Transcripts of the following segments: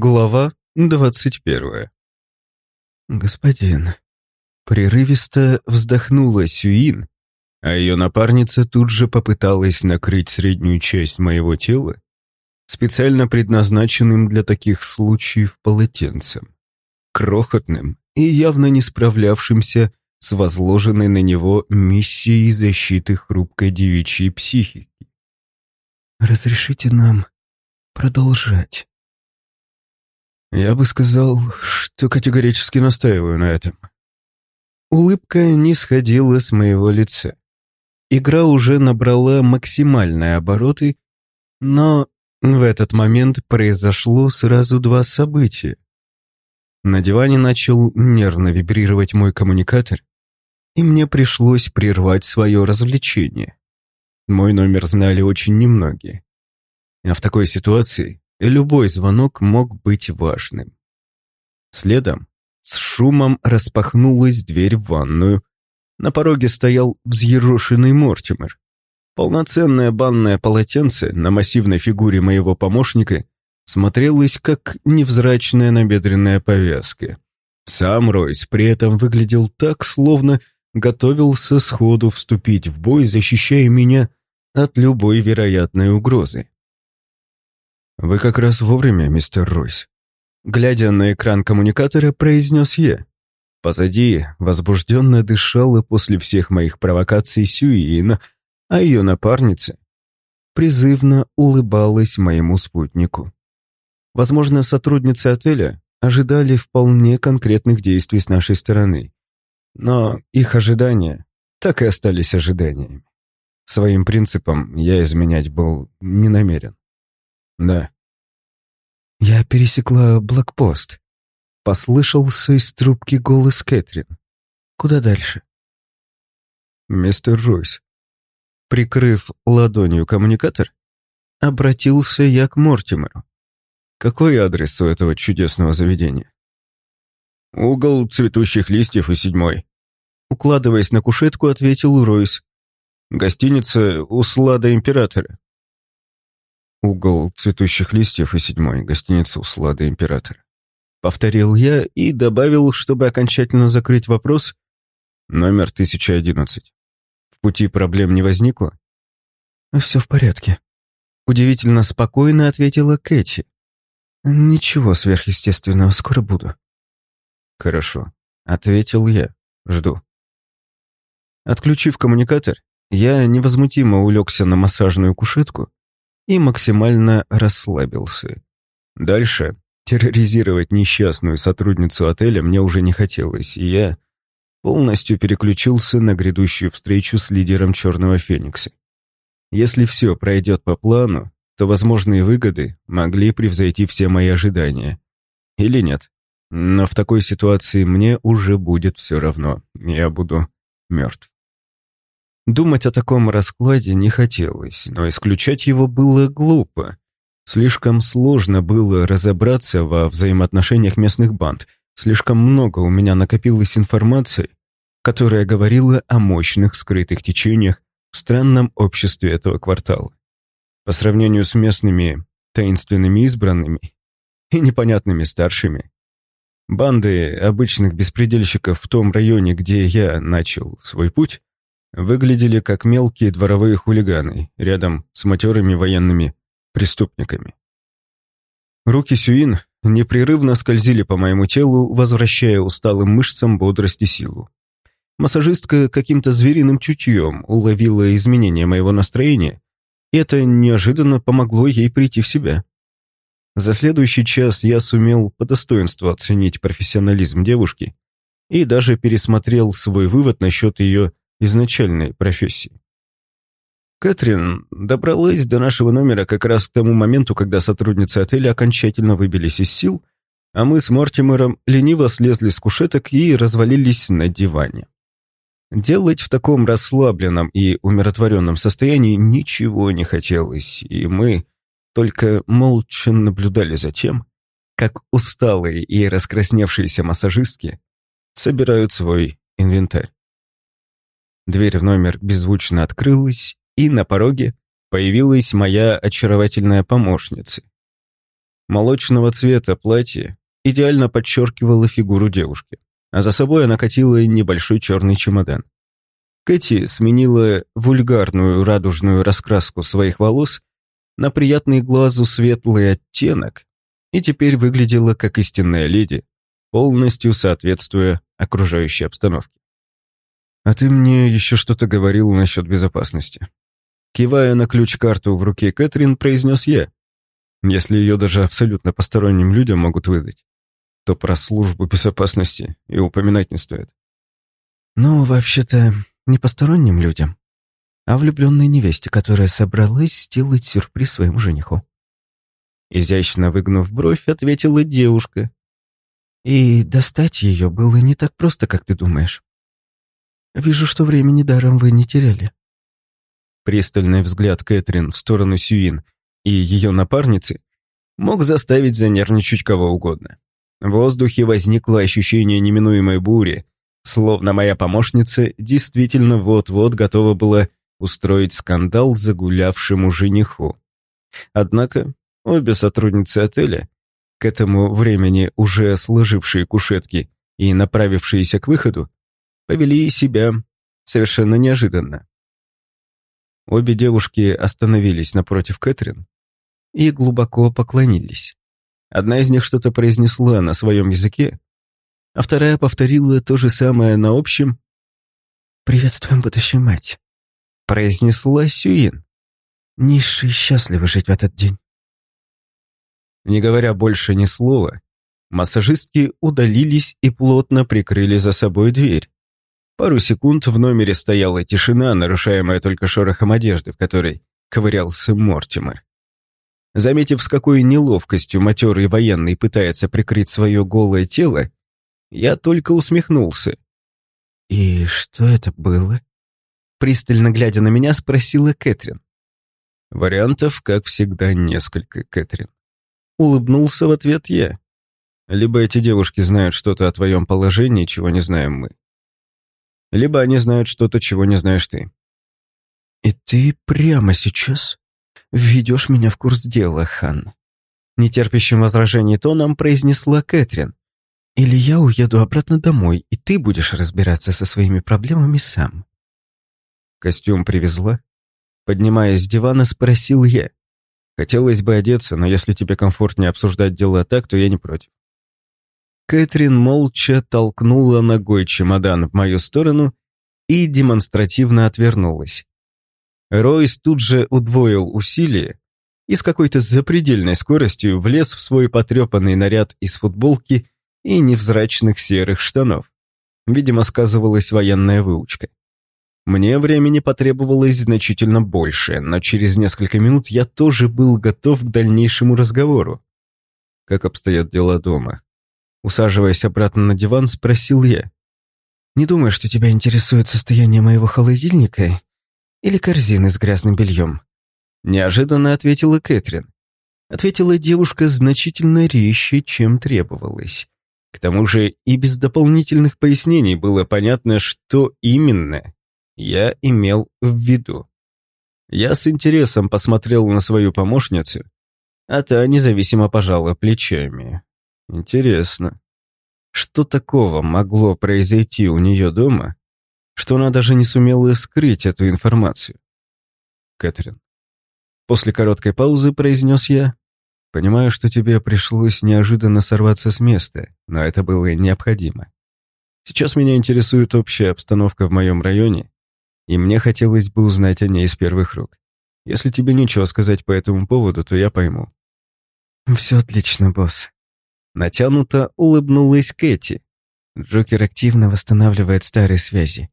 Глава двадцать первая. «Господин», — прерывисто вздохнула Сюин, а ее напарница тут же попыталась накрыть среднюю часть моего тела специально предназначенным для таких случаев полотенцем, крохотным и явно не справлявшимся с возложенной на него миссией защиты хрупкой девичьей психики. «Разрешите нам продолжать?» Я бы сказал, что категорически настаиваю на этом. Улыбка не сходила с моего лица. Игра уже набрала максимальные обороты, но в этот момент произошло сразу два события. На диване начал нервно вибрировать мой коммуникатор, и мне пришлось прервать свое развлечение. Мой номер знали очень немногие. А в такой ситуации и любой звонок мог быть важным. Следом с шумом распахнулась дверь в ванную. На пороге стоял взъерошенный Мортимер. Полноценное банное полотенце на массивной фигуре моего помощника смотрелось как невзрачная набедренная повязка. Сам Ройс при этом выглядел так, словно готовился сходу вступить в бой, защищая меня от любой вероятной угрозы. «Вы как раз вовремя, мистер Ройс». Глядя на экран коммуникатора, произнес я. Позади возбужденно дышала после всех моих провокаций Сюина, а ее напарница призывно улыбалась моему спутнику. Возможно, сотрудницы отеля ожидали вполне конкретных действий с нашей стороны, но их ожидания так и остались ожиданиями. Своим принципам я изменять был не намерен. Да. Я пересекла блокпост. Послышался из трубки голос Кэтрин. Куда дальше? Мистер Ройс. Прикрыв ладонью коммуникатор, обратился я к Мортимеру. Какой адрес у этого чудесного заведения? Угол цветущих листьев и седьмой. Укладываясь на кушетку, ответил Ройс. Гостиница «Услада Императора». Угол цветущих листьев и седьмой, гостиница «Услада Императора». Повторил я и добавил, чтобы окончательно закрыть вопрос, номер 1011. В пути проблем не возникло? «Все в порядке», — удивительно спокойно ответила Кэти. «Ничего сверхъестественного, скоро буду». «Хорошо», — ответил я. «Жду». Отключив коммуникатор, я невозмутимо улегся на массажную кушетку и максимально расслабился. Дальше терроризировать несчастную сотрудницу отеля мне уже не хотелось, и я полностью переключился на грядущую встречу с лидером Черного Феникса. Если все пройдет по плану, то возможные выгоды могли превзойти все мои ожидания. Или нет. Но в такой ситуации мне уже будет все равно. Я буду мертв. Думать о таком раскладе не хотелось, но исключать его было глупо. Слишком сложно было разобраться во взаимоотношениях местных банд. Слишком много у меня накопилось информации, которая говорила о мощных скрытых течениях в странном обществе этого квартала. По сравнению с местными таинственными избранными и непонятными старшими, банды обычных беспредельщиков в том районе, где я начал свой путь, выглядели как мелкие дворовые хулиганы рядом с матерыми военными преступниками. Руки Сюин непрерывно скользили по моему телу, возвращая усталым мышцам бодрость и силу. Массажистка каким-то звериным чутьем уловила изменения моего настроения, и это неожиданно помогло ей прийти в себя. За следующий час я сумел по достоинству оценить профессионализм девушки и даже пересмотрел свой вывод насчет ее изначальной профессии. Кэтрин добралась до нашего номера как раз к тому моменту, когда сотрудницы отеля окончательно выбились из сил, а мы с Мортимером лениво слезли с кушеток и развалились на диване. Делать в таком расслабленном и умиротворенном состоянии ничего не хотелось, и мы только молча наблюдали за тем, как усталые и раскрасневшиеся массажистки собирают свой инвентарь. Дверь в номер беззвучно открылась, и на пороге появилась моя очаровательная помощница. Молочного цвета платье идеально подчеркивало фигуру девушки, а за собой она катила небольшой черный чемодан. Кэти сменила вульгарную радужную раскраску своих волос на приятный глазу светлый оттенок и теперь выглядела как истинная леди, полностью соответствуя окружающей обстановке. «А ты мне еще что-то говорил насчет безопасности». Кивая на ключ-карту в руке Кэтрин, произнес я. Если ее даже абсолютно посторонним людям могут выдать, то про службу безопасности и упоминать не стоит. «Ну, вообще-то, не посторонним людям, а влюбленной невесте, которая собралась сделать сюрприз своему жениху». Изящно выгнув бровь, ответила девушка, и достать ее было не так просто, как ты думаешь. Вижу, что времени даром вы не теряли. Пристальный взгляд Кэтрин в сторону Сюин и ее напарницы мог заставить занервничать кого угодно. В воздухе возникло ощущение неминуемой бури, словно моя помощница действительно вот-вот готова была устроить скандал загулявшему жениху. Однако обе сотрудницы отеля к этому времени уже сложившие кушетки и направившиеся к выходу, повели себя совершенно неожиданно. Обе девушки остановились напротив Кэтрин и глубоко поклонились. Одна из них что-то произнесла на своем языке, а вторая повторила то же самое на общем «Приветствуем, будущую мать», — произнесла Сюин. «Низшие счастливы жить в этот день». Не говоря больше ни слова, массажистки удалились и плотно прикрыли за собой дверь. Пару секунд в номере стояла тишина, нарушаемая только шорохом одежды, в которой ковырялся Мортимер. Заметив, с какой неловкостью матерый военный пытается прикрыть свое голое тело, я только усмехнулся. «И что это было?» Пристально глядя на меня, спросила Кэтрин. Вариантов, как всегда, несколько, Кэтрин. Улыбнулся в ответ я. Либо эти девушки знают что-то о твоем положении, чего не знаем мы. Либо они знают что-то, чего не знаешь ты. И ты прямо сейчас введешь меня в курс дела, Хан. Нетерпящим возражений тоном произнесла Кэтрин. Или я уеду обратно домой, и ты будешь разбираться со своими проблемами сам. Костюм привезла? Поднимаясь с дивана, спросил я. Хотелось бы одеться, но если тебе комфортнее обсуждать дела так, то я не против. Кэтрин молча толкнула ногой чемодан в мою сторону и демонстративно отвернулась. Ройс тут же удвоил усилия и с какой-то запредельной скоростью влез в свой потрепанный наряд из футболки и невзрачных серых штанов. Видимо, сказывалась военная выучка. Мне времени потребовалось значительно больше, но через несколько минут я тоже был готов к дальнейшему разговору. Как обстоят дела дома? Усаживаясь обратно на диван, спросил я. «Не думаю, что тебя интересует состояние моего холодильника или корзины с грязным бельем?» Неожиданно ответила Кэтрин. Ответила девушка значительно резче, чем требовалось. К тому же и без дополнительных пояснений было понятно, что именно я имел в виду. Я с интересом посмотрел на свою помощницу, а та независимо пожала плечами. Интересно, что такого могло произойти у нее дома, что она даже не сумела скрыть эту информацию? Кэтрин. После короткой паузы произнес я, «Понимаю, что тебе пришлось неожиданно сорваться с места, но это было необходимо. Сейчас меня интересует общая обстановка в моем районе и мне хотелось бы узнать о ней из первых рук. Если тебе нечего сказать по этому поводу, то я пойму». «Все отлично, босс». Натянуто улыбнулась Кэти. Джокер активно восстанавливает старые связи.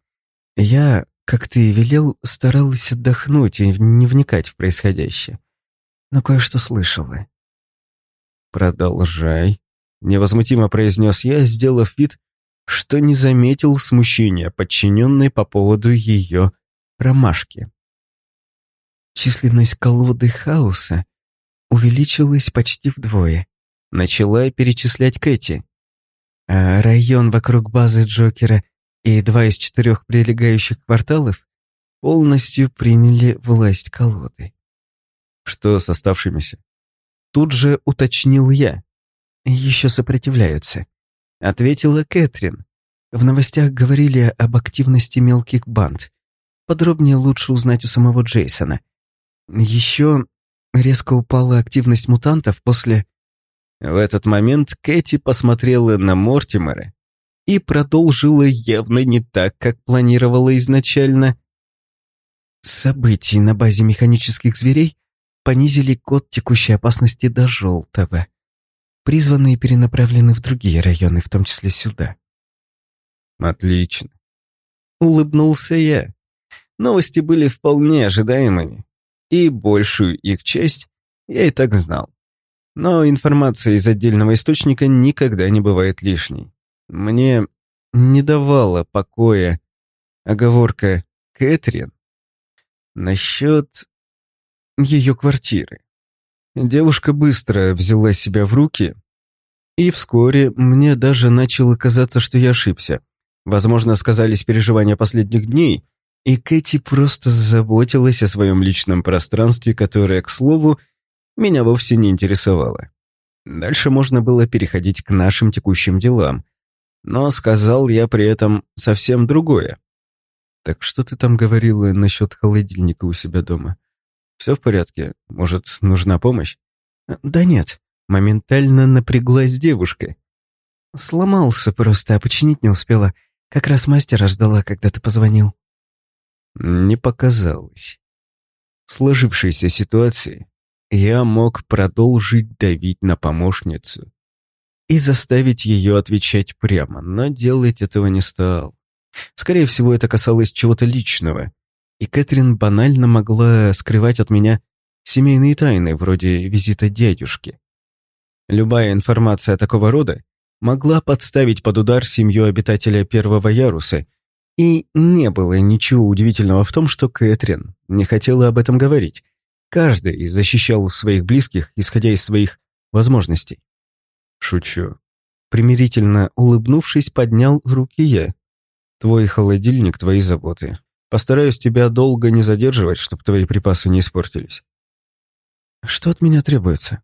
Я, как ты и велел, старалась отдохнуть и не вникать в происходящее. Но кое-что слышала. «Продолжай», — невозмутимо произнес я, сделав вид, что не заметил смущения подчиненной по поводу ее ромашки. Численность колоды хаоса увеличилась почти вдвое. Начала перечислять Кэти. А район вокруг базы Джокера и два из четырех прилегающих кварталов полностью приняли власть колоды. Что с оставшимися? Тут же уточнил я. «Еще сопротивляются», — ответила Кэтрин. В новостях говорили об активности мелких банд. Подробнее лучше узнать у самого Джейсона. Еще резко упала активность мутантов после... В этот момент Кэти посмотрела на Мортимера и продолжила явно не так, как планировала изначально. Событий на базе механических зверей понизили код текущей опасности до желтого. Призванные перенаправлены в другие районы, в том числе сюда. Отлично. Улыбнулся я. Новости были вполне ожидаемыми, и большую их часть я и так знал. Но информация из отдельного источника никогда не бывает лишней. Мне не давала покоя оговорка Кэтрин насчет ее квартиры. Девушка быстро взяла себя в руки, и вскоре мне даже начало казаться, что я ошибся. Возможно, сказались переживания последних дней, и Кэти просто заботилась о своем личном пространстве, которое, к слову, меня вовсе не интересовало. Дальше можно было переходить к нашим текущим делам, но сказал я при этом совсем другое. «Так что ты там говорила насчет холодильника у себя дома? Все в порядке? Может, нужна помощь?» «Да нет», — моментально напряглась девушка. «Сломался просто, а починить не успела. Как раз мастера ждала, когда ты позвонил». Не показалось. В сложившейся ситуации я мог продолжить давить на помощницу и заставить ее отвечать прямо, но делать этого не стал. Скорее всего, это касалось чего-то личного, и Кэтрин банально могла скрывать от меня семейные тайны, вроде визита дядюшки. Любая информация такого рода могла подставить под удар семью обитателя первого яруса, и не было ничего удивительного в том, что Кэтрин не хотела об этом говорить. Каждый защищал своих близких, исходя из своих возможностей. Шучу. Примирительно улыбнувшись, поднял руки я. Твой холодильник, твои заботы. Постараюсь тебя долго не задерживать, чтобы твои припасы не испортились. Что от меня требуется?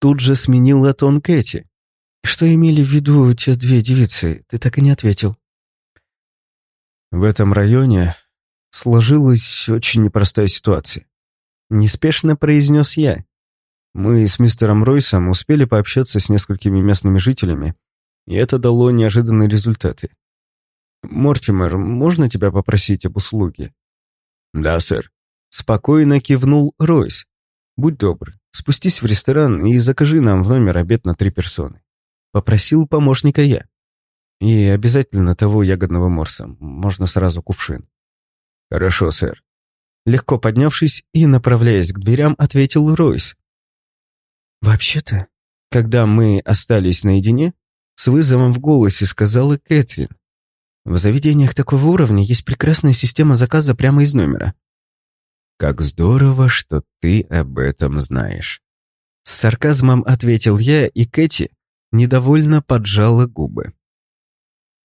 Тут же сменила тон Кэти. Что имели в виду те две девицы? Ты так и не ответил. В этом районе сложилась очень непростая ситуация. Неспешно произнес я. Мы с мистером Ройсом успели пообщаться с несколькими местными жителями, и это дало неожиданные результаты. «Мортимер, можно тебя попросить об услуге?» «Да, сэр». Спокойно кивнул Ройс. «Будь добр, спустись в ресторан и закажи нам в номер обед на три персоны». Попросил помощника я. И обязательно того ягодного морса, можно сразу кувшин. «Хорошо, сэр». Легко поднявшись и направляясь к дверям, ответил Ройс. «Вообще-то, когда мы остались наедине, с вызовом в голосе сказала Кэтрин. В заведениях такого уровня есть прекрасная система заказа прямо из номера. «Как здорово, что ты об этом знаешь». С сарказмом ответил я, и Кэти недовольно поджала губы.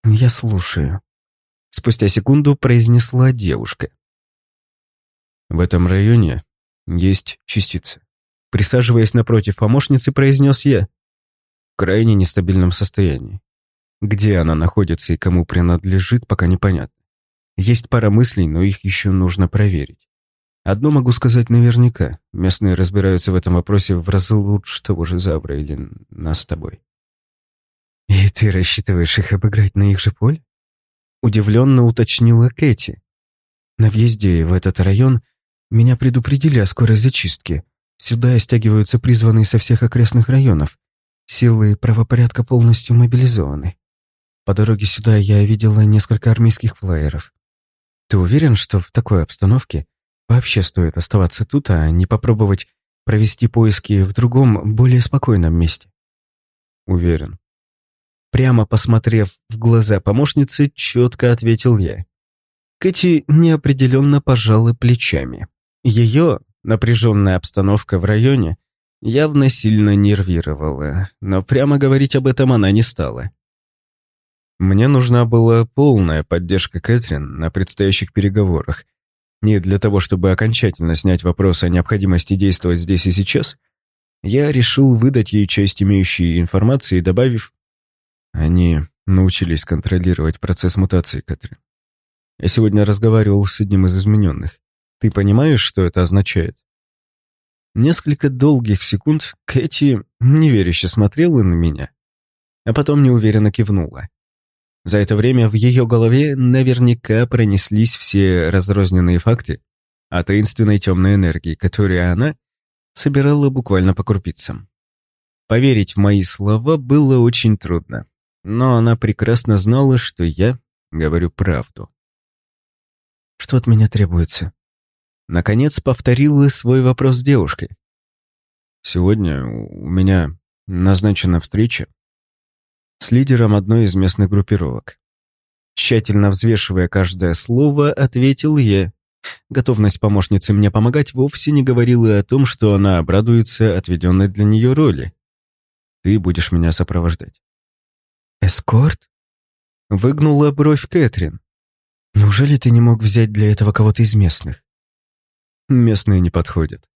«Я слушаю», — спустя секунду произнесла девушка. «В этом районе есть частица. Присаживаясь напротив помощницы, произнес я. В крайне нестабильном состоянии. Где она находится и кому принадлежит, пока непонятно. Есть пара мыслей, но их еще нужно проверить. Одно могу сказать наверняка. Местные разбираются в этом вопросе в разы лучше того же Завра или нас с тобой. «И ты рассчитываешь их обыграть на их же поле?» Удивленно уточнила Кэти. «На въезде в этот район меня предупредили о скорой зачистке. Сюда стягиваются призванные со всех окрестных районов. Силы правопорядка полностью мобилизованы. По дороге сюда я видела несколько армейских флайеров. Ты уверен, что в такой обстановке вообще стоит оставаться тут, а не попробовать провести поиски в другом, более спокойном месте? Уверен. Прямо посмотрев в глаза помощницы, четко ответил я. Кэти неопределенно пожала плечами. Ее Напряженная обстановка в районе явно сильно нервировала, но прямо говорить об этом она не стала. Мне нужна была полная поддержка Кэтрин на предстоящих переговорах. Не для того, чтобы окончательно снять вопрос о необходимости действовать здесь и сейчас. Я решил выдать ей часть имеющей информации, добавив, они научились контролировать процесс мутации, Кэтрин. Я сегодня разговаривал с одним из измененных. Ты понимаешь, что это означает? Несколько долгих секунд Кэти неверяще смотрела на меня, а потом неуверенно кивнула. За это время в ее голове наверняка пронеслись все разрозненные факты о таинственной темной энергии, которую она собирала буквально по крупицам. Поверить в мои слова было очень трудно, но она прекрасно знала, что я говорю правду. «Что от меня требуется?» Наконец повторила свой вопрос девушкой. «Сегодня у меня назначена встреча с лидером одной из местных группировок. Тщательно взвешивая каждое слово, ответил я. Готовность помощницы мне помогать вовсе не говорила о том, что она обрадуется отведенной для нее роли. Ты будешь меня сопровождать. «Эскорт?» Выгнула бровь Кэтрин. «Неужели ты не мог взять для этого кого-то из местных?» Местные не подходят.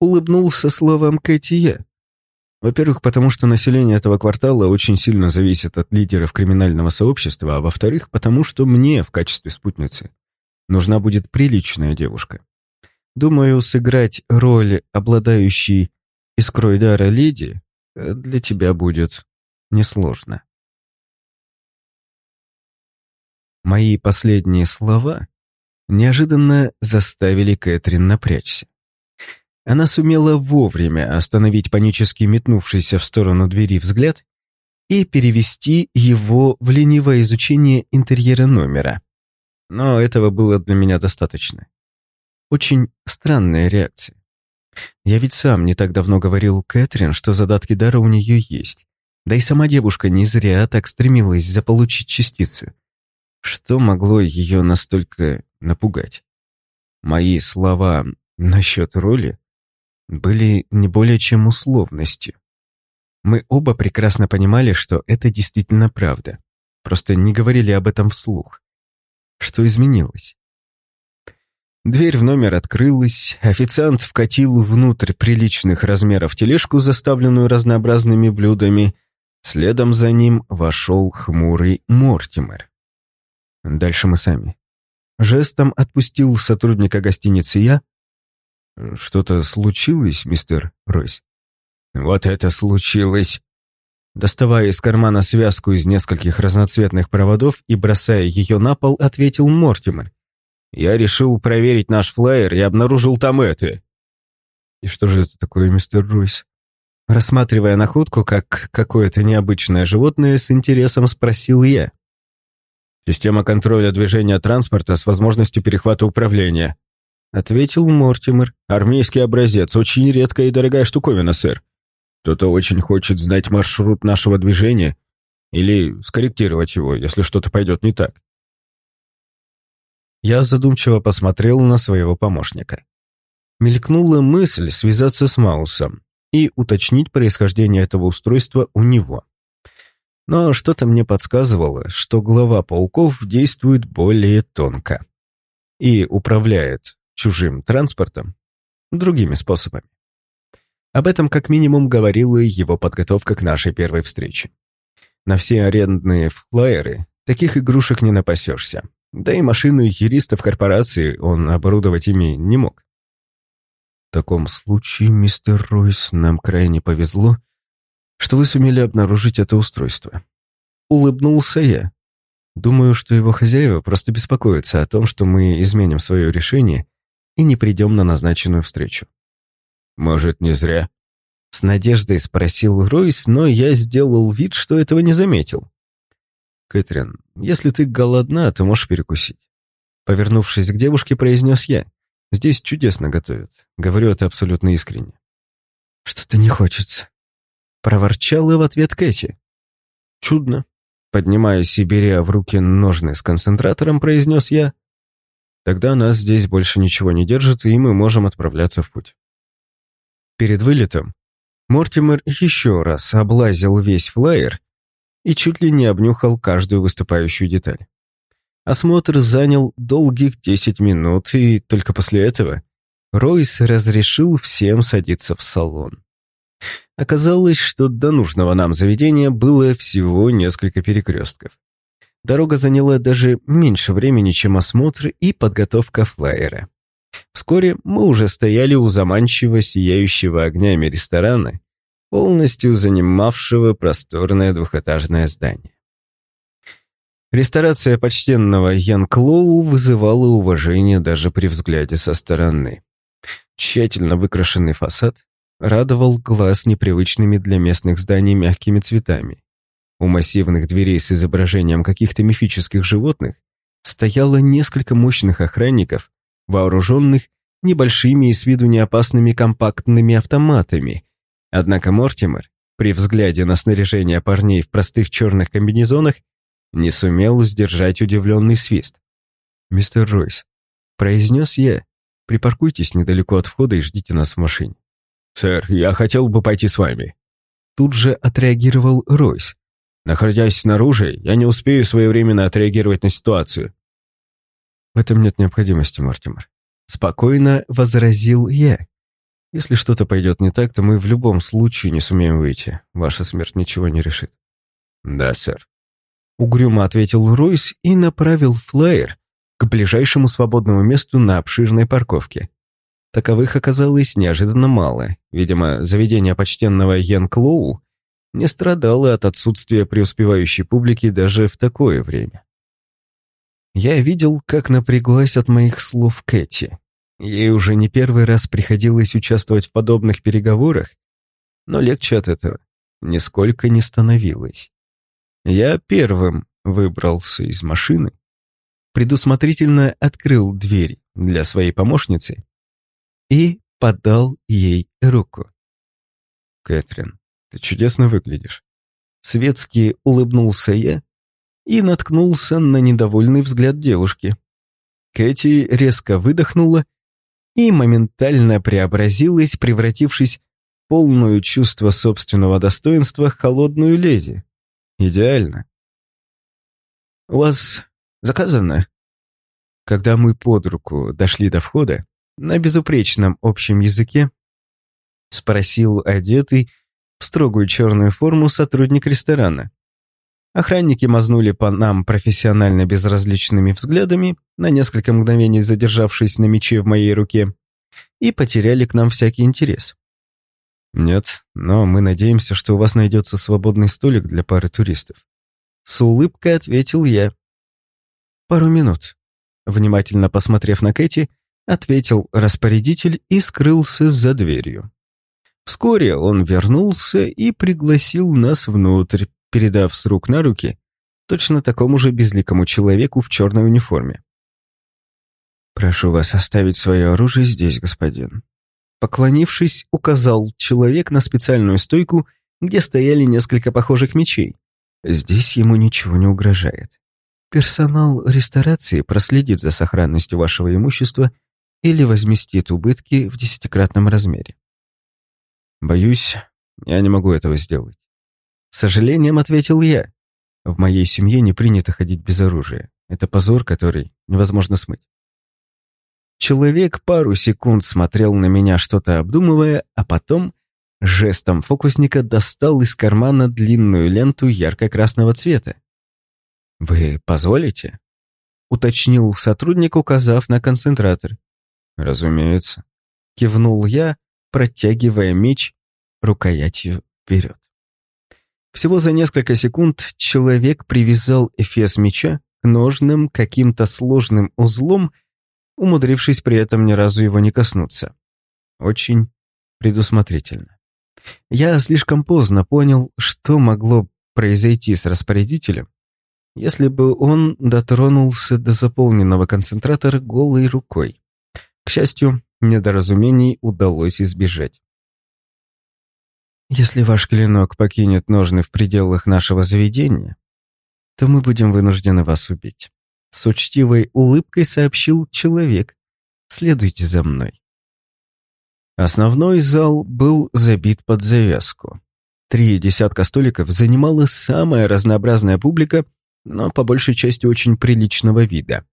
Улыбнулся словом Кэти я. Во-первых, потому что население этого квартала очень сильно зависит от лидеров криминального сообщества, а во-вторых, потому что мне в качестве спутницы нужна будет приличная девушка. Думаю, сыграть роль обладающей искрой дара леди э, для тебя будет несложно. Мои последние слова неожиданно заставили Кэтрин напрячься. Она сумела вовремя остановить панически метнувшийся в сторону двери взгляд и перевести его в ленивое изучение интерьера номера. Но этого было для меня достаточно. Очень странная реакция. Я ведь сам не так давно говорил Кэтрин, что задатки дара у нее есть. Да и сама девушка не зря так стремилась заполучить частицу. Что могло ее настолько напугать? Мои слова насчет роли были не более чем условностью. Мы оба прекрасно понимали, что это действительно правда. Просто не говорили об этом вслух. Что изменилось? Дверь в номер открылась, официант вкатил внутрь приличных размеров тележку, заставленную разнообразными блюдами. Следом за ним вошел хмурый Мортимер. Дальше мы сами. Жестом отпустил сотрудника гостиницы я. Что-то случилось, мистер Ройс? Вот это случилось. Доставая из кармана связку из нескольких разноцветных проводов и бросая ее на пол, ответил Мортимер. Я решил проверить наш флаер и обнаружил там это. И что же это такое, мистер Ройс? Рассматривая находку как какое-то необычное животное, с интересом спросил я. Система контроля движения транспорта с возможностью перехвата управления. Ответил Мортимер. Армейский образец. Очень редкая и дорогая штуковина, сэр. Кто-то очень хочет знать маршрут нашего движения или скорректировать его, если что-то пойдет не так. Я задумчиво посмотрел на своего помощника. Мелькнула мысль связаться с Маусом и уточнить происхождение этого устройства у него. Но что-то мне подсказывало, что глава пауков действует более тонко и управляет чужим транспортом другими способами. Об этом как минимум говорила его подготовка к нашей первой встрече. На все арендные флайеры таких игрушек не напасешься, да и машину юристов корпорации он оборудовать ими не мог. В таком случае, мистер Ройс, нам крайне повезло, что вы сумели обнаружить это устройство. Улыбнулся я. Думаю, что его хозяева просто беспокоятся о том, что мы изменим свое решение и не придем на назначенную встречу. Может, не зря? С надеждой спросил Ройс, но я сделал вид, что этого не заметил. Кэтрин, если ты голодна, то можешь перекусить. Повернувшись к девушке, произнес я. Здесь чудесно готовят. Говорю это абсолютно искренне. Что-то не хочется. Проворчала в ответ Кэти. «Чудно». Поднимаясь и беря в руки ножны с концентратором, произнес я. «Тогда нас здесь больше ничего не держит, и мы можем отправляться в путь». Перед вылетом Мортимер еще раз облазил весь флайер и чуть ли не обнюхал каждую выступающую деталь. Осмотр занял долгих десять минут, и только после этого Ройс разрешил всем садиться в салон. Оказалось, что до нужного нам заведения было всего несколько перекрестков. Дорога заняла даже меньше времени, чем осмотр и подготовка флайера. Вскоре мы уже стояли у заманчиво сияющего огнями ресторана, полностью занимавшего просторное двухэтажное здание. Ресторация почтенного Ян Клоу вызывала уважение даже при взгляде со стороны. Тщательно выкрашенный фасад радовал глаз непривычными для местных зданий мягкими цветами. У массивных дверей с изображением каких-то мифических животных стояло несколько мощных охранников, вооруженных небольшими и с виду неопасными компактными автоматами. Однако Мортимер, при взгляде на снаряжение парней в простых черных комбинезонах, не сумел сдержать удивленный свист. «Мистер Ройс», — произнес я, — «припаркуйтесь недалеко от входа и ждите нас в машине». «Сэр, я хотел бы пойти с вами». Тут же отреагировал Ройс. «Находясь снаружи, я не успею своевременно отреагировать на ситуацию». «В этом нет необходимости, Мортимер», — спокойно возразил я. «Если что-то пойдет не так, то мы в любом случае не сумеем выйти. Ваша смерть ничего не решит». «Да, сэр». Угрюмо ответил Ройс и направил флайер к ближайшему свободному месту на обширной парковке. Таковых оказалось неожиданно мало. Видимо, заведение почтенного Йен Клоу не страдало от отсутствия преуспевающей публики даже в такое время. Я видел, как напряглась от моих слов Кэти. Ей уже не первый раз приходилось участвовать в подобных переговорах, но легче от этого нисколько не становилось. Я первым выбрался из машины, предусмотрительно открыл дверь для своей помощницы и подал ей руку. «Кэтрин, ты чудесно выглядишь». Светски улыбнулся я и наткнулся на недовольный взгляд девушки. Кэти резко выдохнула и моментально преобразилась, превратившись в полную чувство собственного достоинства холодную леди. Идеально. «У вас заказано?» Когда мы под руку дошли до входа, на безупречном общем языке спросил одетый в строгую черную форму сотрудник ресторана. Охранники мазнули по нам профессионально безразличными взглядами, на несколько мгновений задержавшись на мече в моей руке, и потеряли к нам всякий интерес. «Нет, но мы надеемся, что у вас найдется свободный столик для пары туристов». С улыбкой ответил я. «Пару минут». Внимательно посмотрев на Кэти, ответил распорядитель и скрылся за дверью. Вскоре он вернулся и пригласил нас внутрь, передав с рук на руки точно такому же безликому человеку в черной униформе. «Прошу вас оставить свое оружие здесь, господин», Поклонившись, указал человек на специальную стойку, где стояли несколько похожих мечей. Здесь ему ничего не угрожает. Персонал ресторации проследит за сохранностью вашего имущества или возместит убытки в десятикратном размере. Боюсь, я не могу этого сделать. С сожалением ответил я. В моей семье не принято ходить без оружия. Это позор, который невозможно смыть. Человек пару секунд смотрел на меня, что-то обдумывая, а потом жестом фокусника достал из кармана длинную ленту ярко-красного цвета. «Вы позволите?» — уточнил сотрудник, указав на концентратор. «Разумеется», — кивнул я, протягивая меч рукоятью вперед. Всего за несколько секунд человек привязал эфес меча к ножным каким-то сложным узлом, умудрившись при этом ни разу его не коснуться. Очень предусмотрительно. Я слишком поздно понял, что могло произойти с распорядителем, если бы он дотронулся до заполненного концентратора голой рукой. К счастью, недоразумений удалось избежать. Если ваш клинок покинет ножны в пределах нашего заведения, то мы будем вынуждены вас убить. С учтивой улыбкой сообщил человек. «Следуйте за мной». Основной зал был забит под завязку. Три десятка столиков занимала самая разнообразная публика, но по большей части очень приличного вида.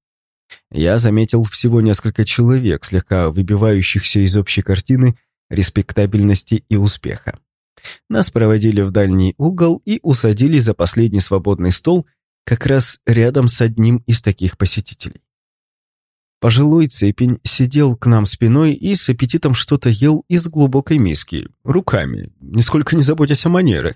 Я заметил всего несколько человек, слегка выбивающихся из общей картины респектабельности и успеха. Нас проводили в дальний угол и усадили за последний свободный стол как раз рядом с одним из таких посетителей. Пожилой цепень сидел к нам спиной и с аппетитом что-то ел из глубокой миски, руками, нисколько не заботясь о манерах.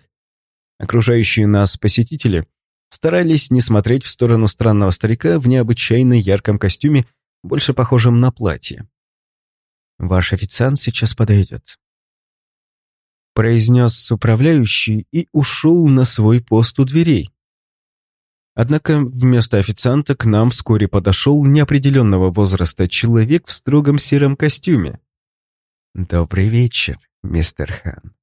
Окружающие нас посетители старались не смотреть в сторону странного старика в необычайно ярком костюме, больше похожем на платье. «Ваш официант сейчас подойдет», — произнес управляющий и ушел на свой пост у дверей. Однако вместо официанта к нам вскоре подошел неопределенного возраста человек в строгом сером костюме. «Добрый вечер, мистер Хан».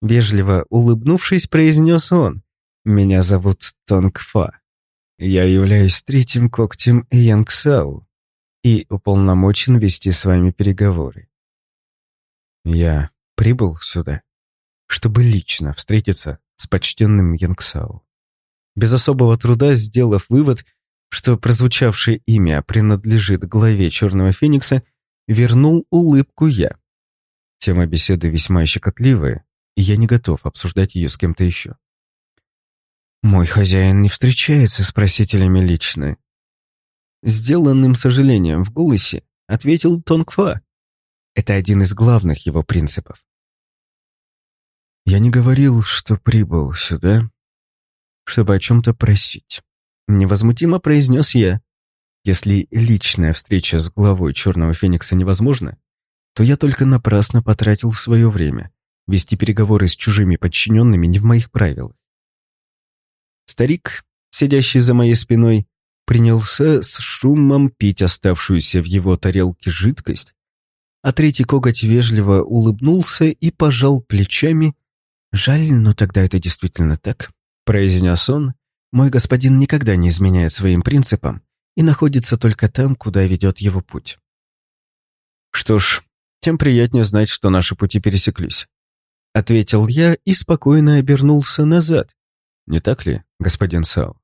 Вежливо улыбнувшись, произнес он. «Меня зовут Тонг Фа. Я являюсь третьим когтем Янгсау и уполномочен вести с вами переговоры. Я прибыл сюда, чтобы лично встретиться с почтенным Янгсау без особого труда сделав вывод, что прозвучавшее имя принадлежит главе Черного Феникса, вернул улыбку я. Тема беседы весьма щекотливая, и я не готов обсуждать ее с кем-то еще. «Мой хозяин не встречается с просителями лично». Сделанным сожалением в голосе ответил Тонгфа. Это один из главных его принципов. «Я не говорил, что прибыл сюда чтобы о чем-то просить. Невозмутимо произнес я. Если личная встреча с главой Черного Феникса невозможна, то я только напрасно потратил свое время. Вести переговоры с чужими подчиненными не в моих правилах. Старик, сидящий за моей спиной, принялся с шумом пить оставшуюся в его тарелке жидкость, а третий коготь вежливо улыбнулся и пожал плечами. Жаль, но тогда это действительно так произнес он, мой господин никогда не изменяет своим принципам и находится только там, куда ведет его путь. Что ж, тем приятнее знать, что наши пути пересеклись. Ответил я и спокойно обернулся назад. Не так ли, господин Сау?